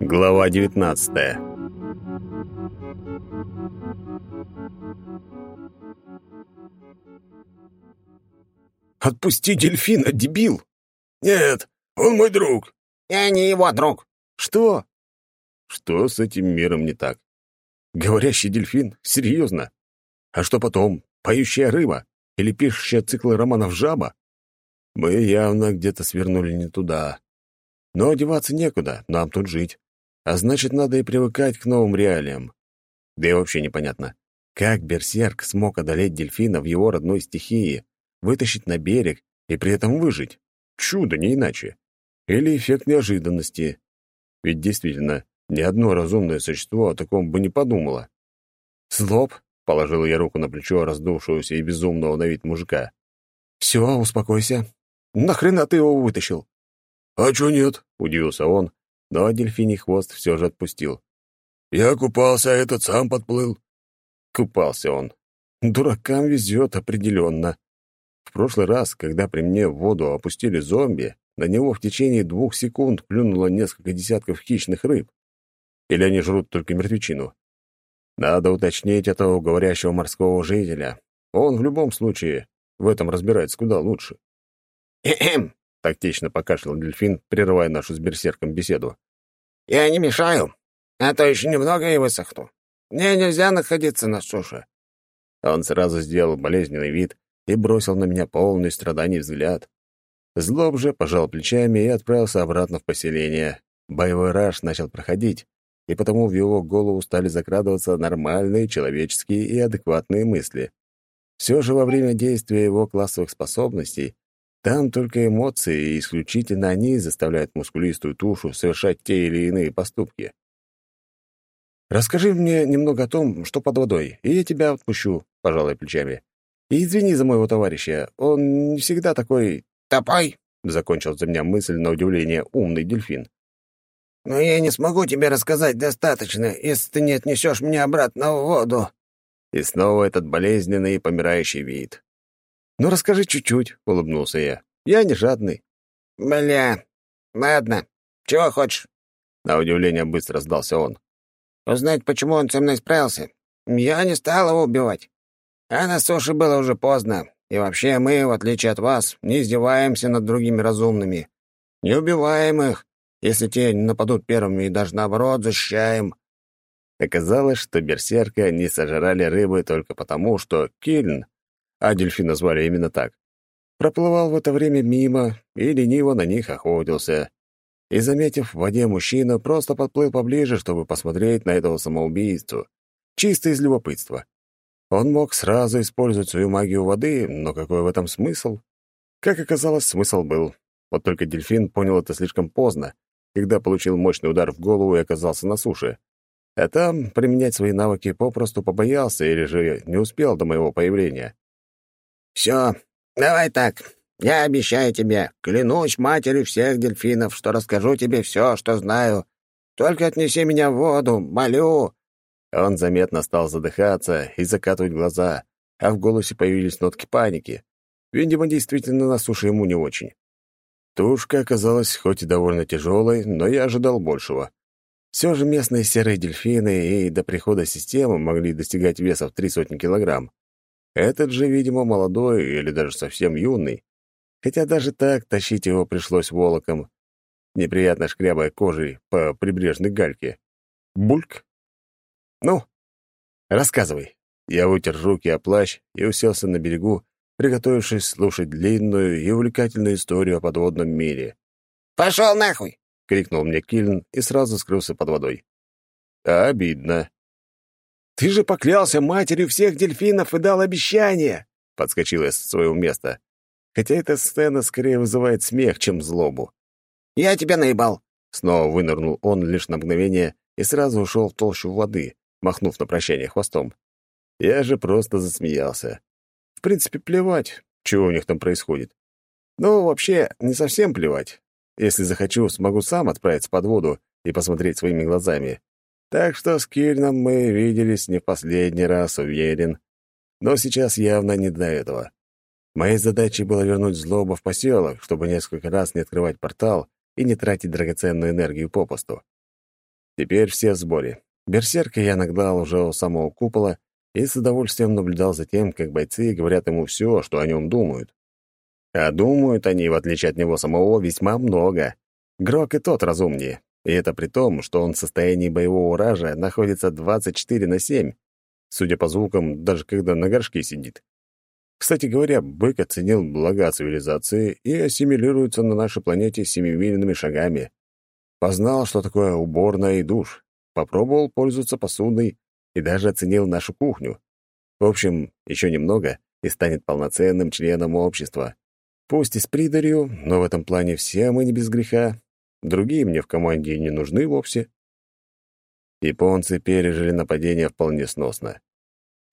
Глава 19 «Отпусти дельфина, дебил!» «Нет, он мой друг!» «Я не его друг!» «Что?» Что с этим миром не так? Говорящий дельфин? Серьезно? А что потом? Поющая рыба? Или пишущая циклы романов жаба? Мы явно где-то свернули не туда. Но одеваться некуда, нам тут жить. А значит, надо и привыкать к новым реалиям. Да и вообще непонятно, как Берсерк смог одолеть дельфина в его родной стихии, вытащить на берег и при этом выжить. Чудо, не иначе. Или эффект неожиданности. Ведь действительно, ни одно разумное существо о таком бы не подумало. «Злоб», — положил я руку на плечо раздувшегося и безумного на вид мужика. «Все, успокойся. Нахрена ты его вытащил?» «А чё нет?» — удивился он, но дельфиний хвост все же отпустил. «Я купался, а этот сам подплыл». Купался он. Дуракам везет определенно. В прошлый раз, когда при мне в воду опустили зомби, на него в течение двух секунд плюнуло несколько десятков хищных рыб. Или они жрут только мертвечину? Надо уточнить этого говорящего морского жителя. Он в любом случае в этом разбирается куда лучше. «Эхем!» — тактично покашлял дельфин, прерывая нашу с берсерком беседу. «Я не мешаю, а то еще немного и высохну. Мне нельзя находиться на суше». Он сразу сделал болезненный вид и бросил на меня полный страданий взгляд. Злоб же пожал плечами и отправился обратно в поселение. Боевой раж начал проходить, и потому в его голову стали закрадываться нормальные, человеческие и адекватные мысли. Все же во время действия его классовых способностей там только эмоции, и исключительно они заставляют мускулистую тушу совершать те или иные поступки. «Расскажи мне немного о том, что под водой, и я тебя отпущу», — пожалуй плечами. «И извини за моего товарища, он не всегда такой...» «Топай!» — закончил за меня мысль на удивление умный дельфин. «Но я не смогу тебе рассказать достаточно, если ты не отнесешь меня обратно в воду». И снова этот болезненный и помирающий вид. «Ну, расскажи чуть-чуть», — улыбнулся я. «Я не жадный». «Бля, ладно. Чего хочешь?» На удивление быстро сдался он. «Узнать, почему он со мной справился? Я не стал его убивать. А на суше было уже поздно. И вообще мы, в отличие от вас, не издеваемся над другими разумными. Не убиваем их, если те не нападут первыми, и даже наоборот защищаем». Оказалось, что берсерка не сожрали рыбы только потому, что Кильн, а дельфина звали именно так, проплывал в это время мимо и лениво на них охотился. И, заметив в воде мужчину, просто подплыл поближе, чтобы посмотреть на этого самоубийцу. Чисто из любопытства. Он мог сразу использовать свою магию воды, но какой в этом смысл? Как оказалось, смысл был. Вот только дельфин понял это слишком поздно, когда получил мощный удар в голову и оказался на суше. А там применять свои навыки попросту побоялся или же не успел до моего появления. «Все, давай так. Я обещаю тебе, клянусь матерью всех дельфинов, что расскажу тебе все, что знаю. Только отнеси меня в воду, молю!» Он заметно стал задыхаться и закатывать глаза, а в голосе появились нотки паники. Видимо, действительно на суше ему не очень. Тушка оказалась хоть и довольно тяжелой, но я ожидал большего. Все же местные серые дельфины и до прихода системы могли достигать веса в три сотни килограмм. Этот же, видимо, молодой или даже совсем юный. Хотя даже так тащить его пришлось волоком, неприятно шкрябая кожей по прибрежной гальке. Бульк. «Ну, рассказывай». Я вытер руки о плащ и уселся на берегу, приготовившись слушать длинную и увлекательную историю о подводном мире. «Пошел нахуй!» — крикнул мне Кильн и сразу скрылся под водой. А обидно. «Ты же поклялся матерью всех дельфинов и дал обещание!» — подскочил я с своего места. Хотя эта сцена скорее вызывает смех, чем злобу. «Я тебя наебал!» Снова вынырнул он лишь на мгновение и сразу ушел в толщу воды, махнув на прощание хвостом. Я же просто засмеялся принципе, плевать, чего у них там происходит. Но вообще не совсем плевать. Если захочу, смогу сам отправиться под воду и посмотреть своими глазами. Так что с Кирном мы виделись не в последний раз, уверен. Но сейчас явно не до этого. Моей задачей было вернуть злобу в поселок, чтобы несколько раз не открывать портал и не тратить драгоценную энергию попусту. Теперь все в сборе. Берсерка я нагнал уже у самого купола и с удовольствием наблюдал за тем, как бойцы говорят ему все, что о нем думают. А думают они, в отличие от него самого, весьма много. Грок и тот разумнее. И это при том, что он в состоянии боевого ража находится 24 на 7. Судя по звукам, даже когда на горшке сидит. Кстати говоря, бык оценил блага цивилизации и ассимилируется на нашей планете семимильными шагами. Познал, что такое уборная и душ. Попробовал пользоваться посудой и даже оценил нашу кухню. В общем, еще немного и станет полноценным членом общества. Пусть и с придарью, но в этом плане все мы не без греха. Другие мне в команде не нужны вовсе. Японцы пережили нападение вполне сносно.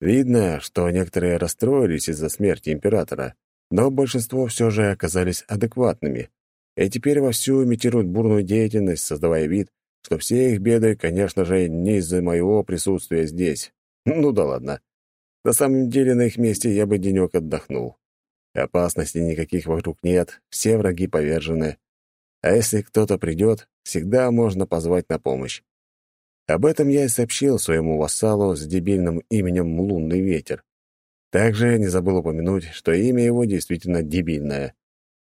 Видно, что некоторые расстроились из-за смерти императора, но большинство все же оказались адекватными, и теперь вовсю имитируют бурную деятельность, создавая вид, что все их беды, конечно же, не из-за моего присутствия здесь. Ну да ладно. На самом деле, на их месте я бы денек отдохнул. Опасностей никаких вокруг нет, все враги повержены. А если кто-то придет, всегда можно позвать на помощь. Об этом я и сообщил своему вассалу с дебильным именем Лунный Ветер. Также не забыл упомянуть, что имя его действительно дебильное.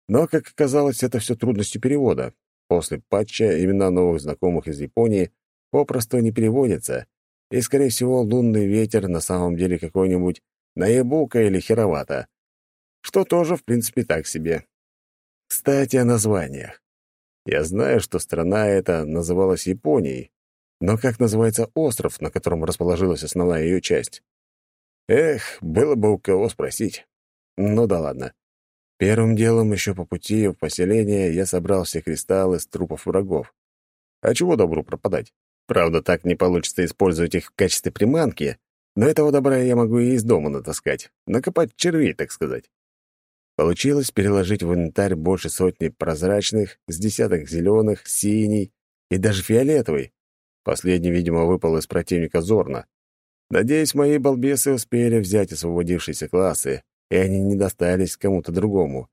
Но, как оказалось, это все трудности перевода. После патча имена новых знакомых из Японии попросту не переводятся, и, скорее всего, Лунный Ветер на самом деле какой-нибудь Наебука или Херовата что тоже, в принципе, так себе. Кстати, о названиях. Я знаю, что страна эта называлась Японией, но как называется остров, на котором расположилась основная ее часть? Эх, было бы у кого спросить. Ну да ладно. Первым делом еще по пути в поселение я собрал все кристаллы с трупов врагов. А чего добру пропадать? Правда, так не получится использовать их в качестве приманки, но этого добра я могу и из дома натаскать, накопать червей, так сказать. Получилось переложить в инвентарь больше сотни прозрачных, с десяток зеленых, синий и даже фиолетовый. Последний, видимо, выпал из противника Зорна. Надеюсь, мои балбесы успели взять освободившиеся классы, и они не достались кому-то другому.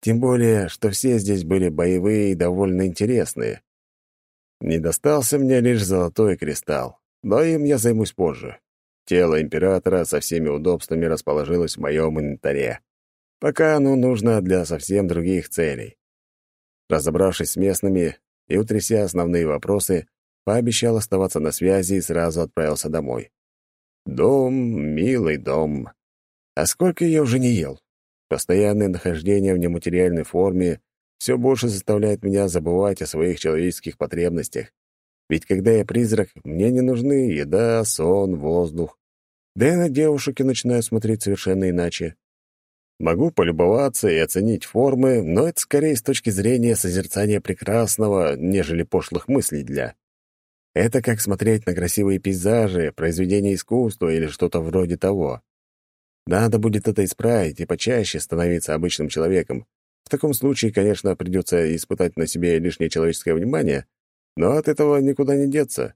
Тем более, что все здесь были боевые и довольно интересные. Не достался мне лишь золотой кристалл, но им я займусь позже. Тело императора со всеми удобствами расположилось в моем инвентаре. Пока оно нужно для совсем других целей. Разобравшись с местными и утряся основные вопросы, пообещал оставаться на связи и сразу отправился домой. Дом, милый дом. А сколько я уже не ел? Постоянное нахождение в нематериальной форме все больше заставляет меня забывать о своих человеческих потребностях. Ведь когда я призрак, мне не нужны еда, сон, воздух. Да и на девушек я начинаю смотреть совершенно иначе. Могу полюбоваться и оценить формы, но это скорее с точки зрения созерцания прекрасного, нежели пошлых мыслей для. Это как смотреть на красивые пейзажи, произведения искусства или что-то вроде того. Надо будет это исправить и почаще становиться обычным человеком. В таком случае, конечно, придется испытать на себе лишнее человеческое внимание, но от этого никуда не деться.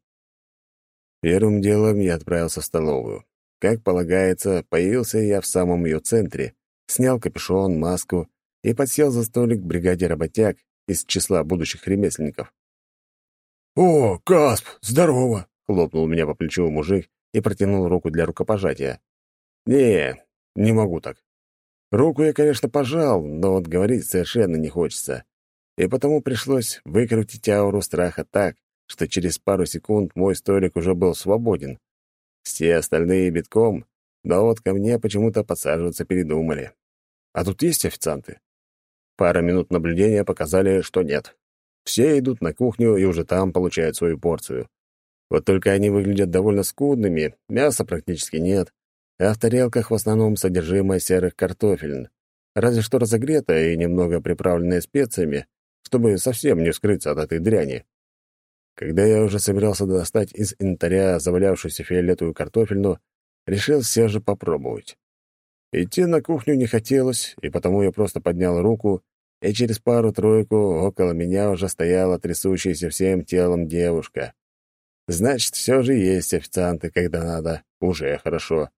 Первым делом я отправился в столовую. Как полагается, появился я в самом ее центре, снял капюшон, маску и подсел за столик бригаде работяг из числа будущих ремесленников. «О, Касп, здорово!» — хлопнул меня по плечу мужик и протянул руку для рукопожатия. «Не, не могу так. Руку я, конечно, пожал, но вот говорить совершенно не хочется. И потому пришлось выкрутить ауру страха так, что через пару секунд мой столик уже был свободен. Все остальные битком, но вот ко мне почему-то подсаживаться передумали. А тут есть официанты? Пара минут наблюдения показали, что нет. Все идут на кухню и уже там получают свою порцию. Вот только они выглядят довольно скудными, мяса практически нет, а в тарелках в основном содержимое серых картофелин, разве что разогретое и немного приправленное специями, чтобы совсем не скрыться от этой дряни. Когда я уже собирался достать из инвентаря завалявшуюся фиолетовую картофельну, решил все же попробовать. Идти на кухню не хотелось, и потому я просто поднял руку, и через пару-тройку около меня уже стояла трясущаяся всем телом девушка. Значит, все же есть официанты, когда надо. Уже хорошо.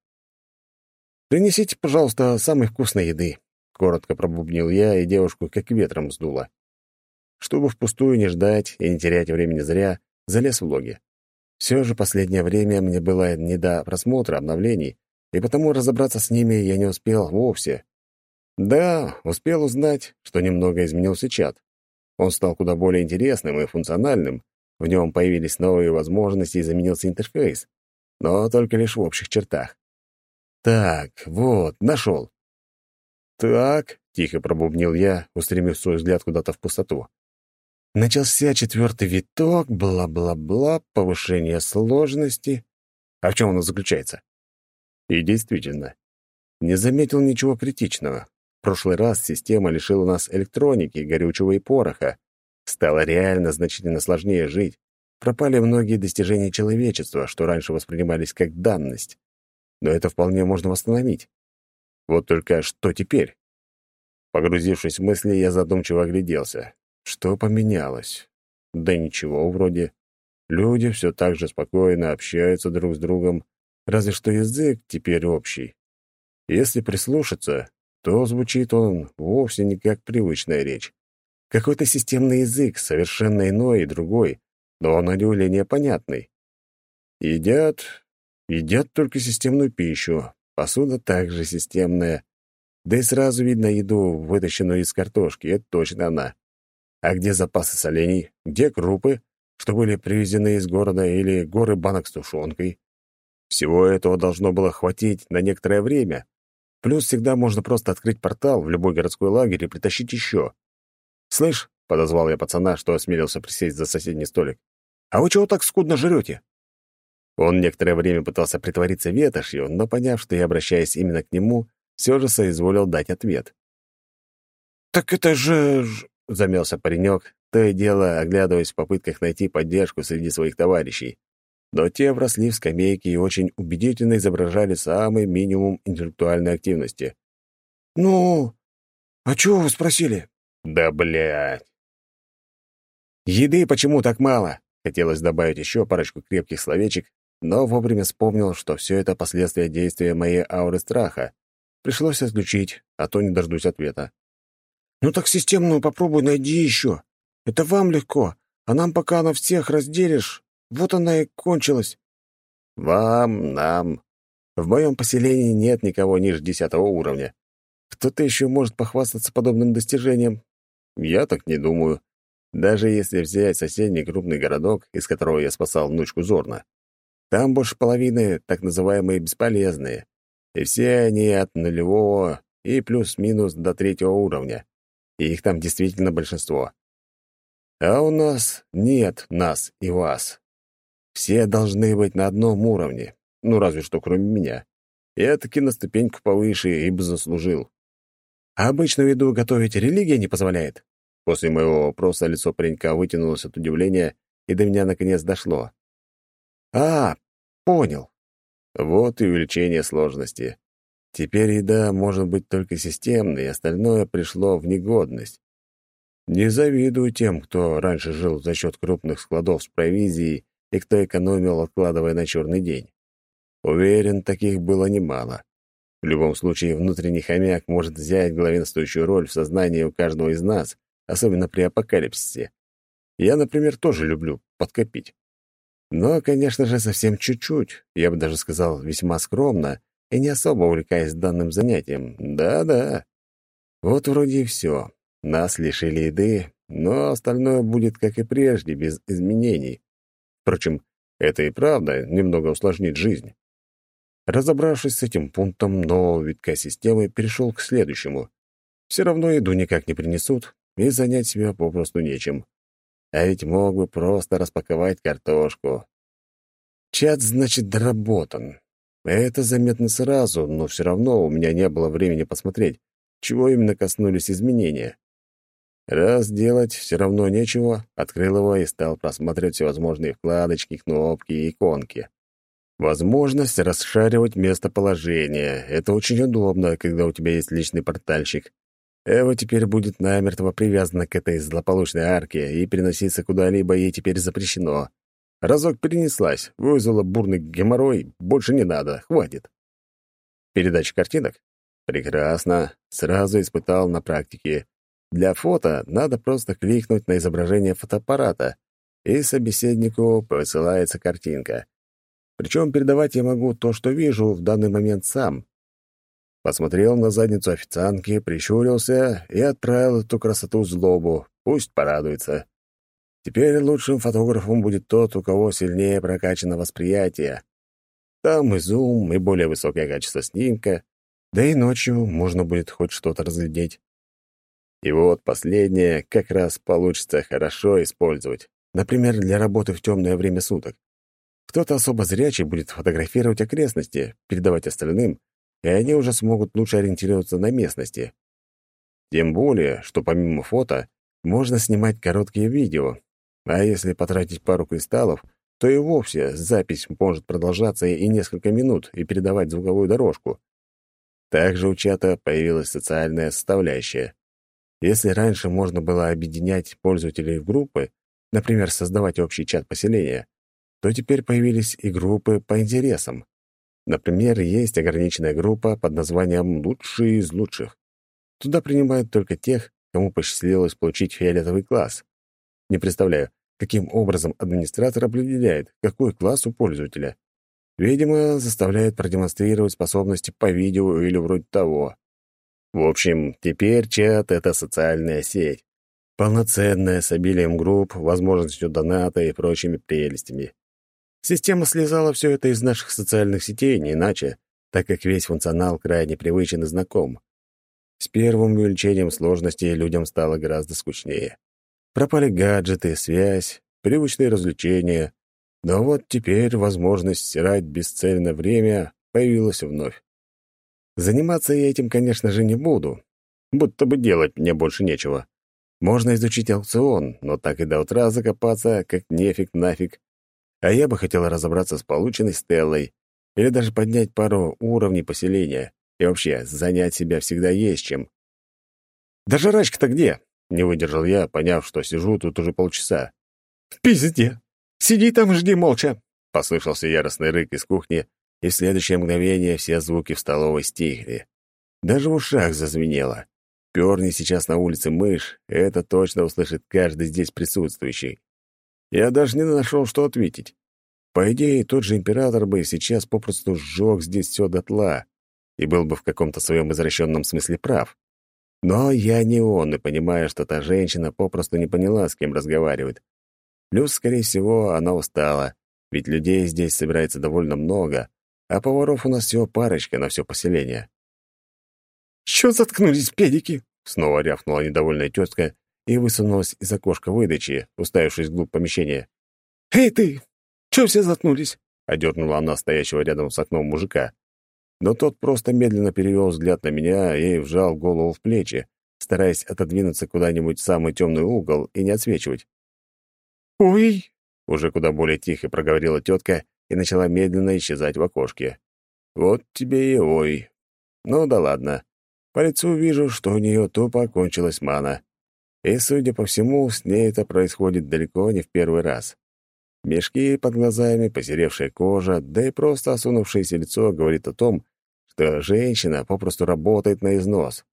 «Принесите, пожалуйста, самой вкусной еды», — коротко пробубнил я, и девушку как ветром сдуло. чтобы впустую не ждать и не терять времени зря, залез в логи. Все же последнее время мне было не до просмотра обновлений, и потому разобраться с ними я не успел вовсе. Да, успел узнать, что немного изменился чат. Он стал куда более интересным и функциональным, в нем появились новые возможности и заменился интерфейс, но только лишь в общих чертах. Так, вот, нашел. Так, тихо пробубнил я, устремив свой взгляд куда-то в пустоту. Начался четвертый виток, бла-бла-бла, повышение сложности. А в чем оно заключается? И действительно, не заметил ничего критичного. В прошлый раз система лишила нас электроники, горючего и пороха. Стало реально значительно сложнее жить. Пропали многие достижения человечества, что раньше воспринимались как данность. Но это вполне можно восстановить. Вот только что теперь? Погрузившись в мысли, я задумчиво огляделся. Что поменялось? Да ничего вроде. Люди все так же спокойно общаются друг с другом, разве что язык теперь общий. Если прислушаться, то звучит он вовсе не как привычная речь. Какой-то системный язык, совершенно иной и другой, но на удивление понятный. Едят, едят только системную пищу, посуда также системная. Да и сразу видно еду, вытащенную из картошки, это точно она. А где запасы солений? Где крупы, что были привезены из города, или горы банок с тушенкой? Всего этого должно было хватить на некоторое время, Плюс всегда можно просто открыть портал в любой городской лагерь и притащить еще. «Слышь», — подозвал я пацана, что осмелился присесть за соседний столик, «а вы чего так скудно жрете?» Он некоторое время пытался притвориться ветошью, но, поняв, что я обращаюсь именно к нему, все же соизволил дать ответ. «Так это же...» — замялся паренек, то и дело оглядываясь в попытках найти поддержку среди своих товарищей но те вросли в скамейки и очень убедительно изображали самый минимум интеллектуальной активности. «Ну, а чего вы спросили?» «Да, блядь!» «Еды почему так мало?» Хотелось добавить еще парочку крепких словечек, но вовремя вспомнил, что все это последствия действия моей ауры страха. Пришлось отключить, а то не дождусь ответа. «Ну так системную попробуй найди еще. Это вам легко, а нам пока на всех разделишь, вот она и кончилась. Вам, нам. В моем поселении нет никого ниже десятого уровня. Кто-то еще может похвастаться подобным достижением? Я так не думаю. Даже если взять соседний крупный городок, из которого я спасал внучку Зорна. Там больше половины так называемые бесполезные. И все они от нулевого и плюс-минус до третьего уровня. И их там действительно большинство. А у нас нет нас и вас. Все должны быть на одном уровне, ну, разве что кроме меня. Я таки на ступеньку повыше, ибо заслужил. А обычную еду готовить религия не позволяет? После моего вопроса лицо паренька вытянулось от удивления, и до меня наконец дошло. А, понял. Вот и увеличение сложности. Теперь еда может быть только системной, остальное пришло в негодность. Не завидую тем, кто раньше жил за счет крупных складов с провизией и кто экономил, откладывая на черный день. Уверен, таких было немало. В любом случае, внутренний хомяк может взять главенствующую роль в сознании у каждого из нас, особенно при апокалипсисе. Я, например, тоже люблю подкопить. Но, конечно же, совсем чуть-чуть, я бы даже сказал, весьма скромно, и не особо увлекаясь данным занятием. Да-да. Вот вроде и все. Нас лишили еды, но остальное будет, как и прежде, без изменений. Впрочем, это и правда немного усложнит жизнь. Разобравшись с этим пунктом нового витка системы, перешел к следующему. Все равно еду никак не принесут, и занять себя попросту нечем. А ведь мог бы просто распаковать картошку. Чат, значит, доработан. Это заметно сразу, но все равно у меня не было времени посмотреть, чего именно коснулись изменения. Раз делать все равно нечего, открыл его и стал просматривать всевозможные вкладочки, кнопки и иконки. Возможность расшаривать местоположение — это очень удобно, когда у тебя есть личный портальщик. Эва теперь будет намертво привязана к этой злополучной арке, и переноситься куда-либо ей теперь запрещено. Разок перенеслась, вызвала бурный геморрой, больше не надо, хватит. Передача картинок? Прекрасно. Сразу испытал на практике Для фото надо просто кликнуть на изображение фотоаппарата, и собеседнику посылается картинка. Причем передавать я могу то, что вижу в данный момент сам. Посмотрел на задницу официантки, прищурился и отправил эту красоту злобу. Пусть порадуется. Теперь лучшим фотографом будет тот, у кого сильнее прокачано восприятие. Там и зум, и более высокое качество снимка, да и ночью можно будет хоть что-то разглядеть. И вот последнее как раз получится хорошо использовать. Например, для работы в темное время суток. Кто-то особо зрячий будет фотографировать окрестности, передавать остальным, и они уже смогут лучше ориентироваться на местности. Тем более, что помимо фото можно снимать короткие видео, а если потратить пару кристаллов, то и вовсе запись может продолжаться и несколько минут и передавать звуковую дорожку. Также у чата появилась социальная составляющая. Если раньше можно было объединять пользователей в группы, например, создавать общий чат поселения, то теперь появились и группы по интересам. Например, есть ограниченная группа под названием «Лучшие из лучших». Туда принимают только тех, кому посчастливилось получить фиолетовый класс. Не представляю, каким образом администратор определяет, какой класс у пользователя. Видимо, заставляет продемонстрировать способности по видео или вроде того. В общем, теперь чат — это социальная сеть. Полноценная, с обилием групп, возможностью доната и прочими прелестями. Система слезала все это из наших социальных сетей, не иначе, так как весь функционал крайне привычен и знаком. С первым увеличением сложности людям стало гораздо скучнее. Пропали гаджеты, связь, привычные развлечения. Но вот теперь возможность стирать бесцельно время появилась вновь. Заниматься я этим, конечно же, не буду. Будто бы делать мне больше нечего. Можно изучить аукцион, но так и до утра закопаться, как нефиг нафиг. А я бы хотел разобраться с полученной Стеллой или даже поднять пару уровней поселения. И вообще, занять себя всегда есть чем. «Да жрачка-то где?» — не выдержал я, поняв, что сижу тут уже полчаса. «В пизде! Сиди там и жди молча!» — послышался яростный рык из кухни, и в следующее мгновение все звуки в столовой стихли. Даже в ушах зазвенело. Перни сейчас на улице мышь, это точно услышит каждый здесь присутствующий. Я даже не нашел, что ответить. По идее, тот же император бы сейчас попросту сжег здесь все дотла и был бы в каком-то своем извращенном смысле прав. Но я не он и понимаю, что та женщина попросту не поняла, с кем разговаривает. Плюс, скорее всего, она устала, ведь людей здесь собирается довольно много, а поваров у нас всего парочка на все поселение. «Чё заткнулись, педики?» — снова рявкнула недовольная тетка и высунулась из окошка выдачи, уставившись вглубь помещения. «Эй ты! Чё все заткнулись?» — одернула она стоящего рядом с окном мужика. Но тот просто медленно перевел взгляд на меня и вжал голову в плечи, стараясь отодвинуться куда-нибудь в самый темный угол и не отсвечивать. «Ой!» — уже куда более тихо проговорила тетка и начала медленно исчезать в окошке. «Вот тебе и ой. Ну да ладно. По лицу вижу, что у нее тупо кончилась мана. И, судя по всему, с ней это происходит далеко не в первый раз. Мешки под глазами, посеревшая кожа, да и просто осунувшееся лицо говорит о том, что женщина попросту работает на износ.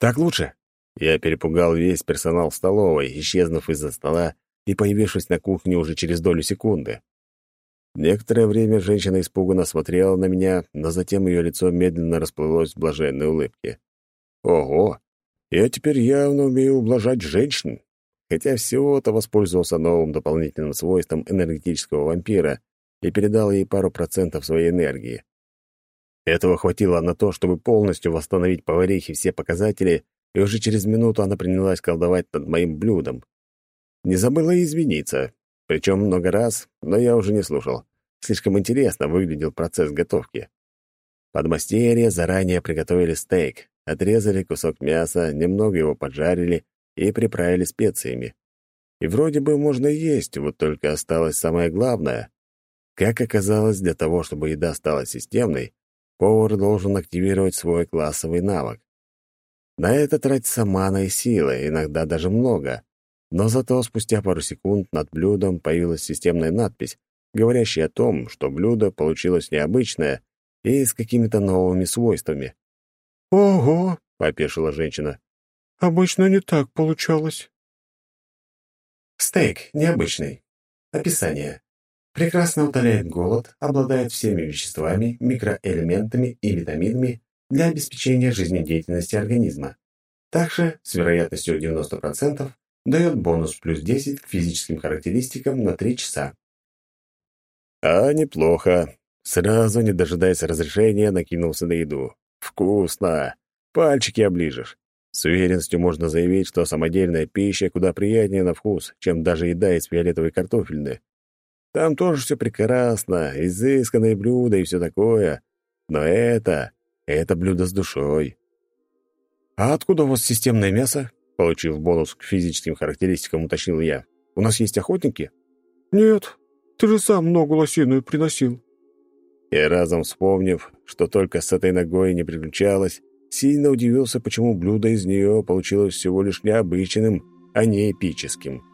«Так лучше?» Я перепугал весь персонал столовой, исчезнув из-за стола и появившись на кухне уже через долю секунды. Некоторое время женщина испуганно смотрела на меня, но затем ее лицо медленно расплылось в блаженной улыбке. «Ого! Я теперь явно умею ублажать женщин, хотя всего-то воспользовался новым дополнительным свойством энергетического вампира и передал ей пару процентов своей энергии. Этого хватило на то, чтобы полностью восстановить поварихе все показатели, и уже через минуту она принялась колдовать над моим блюдом. Не забыла извиниться, причем много раз, но я уже не слушал. Слишком интересно выглядел процесс готовки. Подмастерья заранее приготовили стейк, отрезали кусок мяса, немного его поджарили и приправили специями. И вроде бы можно есть, вот только осталось самое главное. Как оказалось, для того, чтобы еда стала системной, повар должен активировать свой классовый навык. На это тратится мана и сила, иногда даже много. Но зато спустя пару секунд над блюдом появилась системная надпись, говорящая о том, что блюдо получилось необычное и с какими-то новыми свойствами. «Ого!» — попешила женщина. Обычно не так получалось. Стейк необычный. Описание. Прекрасно утоляет голод, обладает всеми веществами, микроэлементами и витаминами для обеспечения жизнедеятельности организма. Также, с вероятностью 90%, дает бонус плюс 10 к физическим характеристикам на 3 часа. А неплохо. Сразу, не дожидаясь разрешения, накинулся на еду. Вкусно. Пальчики оближешь. С уверенностью можно заявить, что самодельная пища куда приятнее на вкус, чем даже еда из фиолетовой картофельной. Там тоже все прекрасно, изысканные блюда и все такое. Но это... это блюдо с душой. «А откуда у вас системное мясо?» Получив бонус к физическим характеристикам, уточнил я. «У нас есть охотники?» «Нет, ты же сам ногу лосиную приносил». И разом вспомнив, что только с этой ногой не приключалось, сильно удивился, почему блюдо из нее получилось всего лишь необычным, а не эпическим.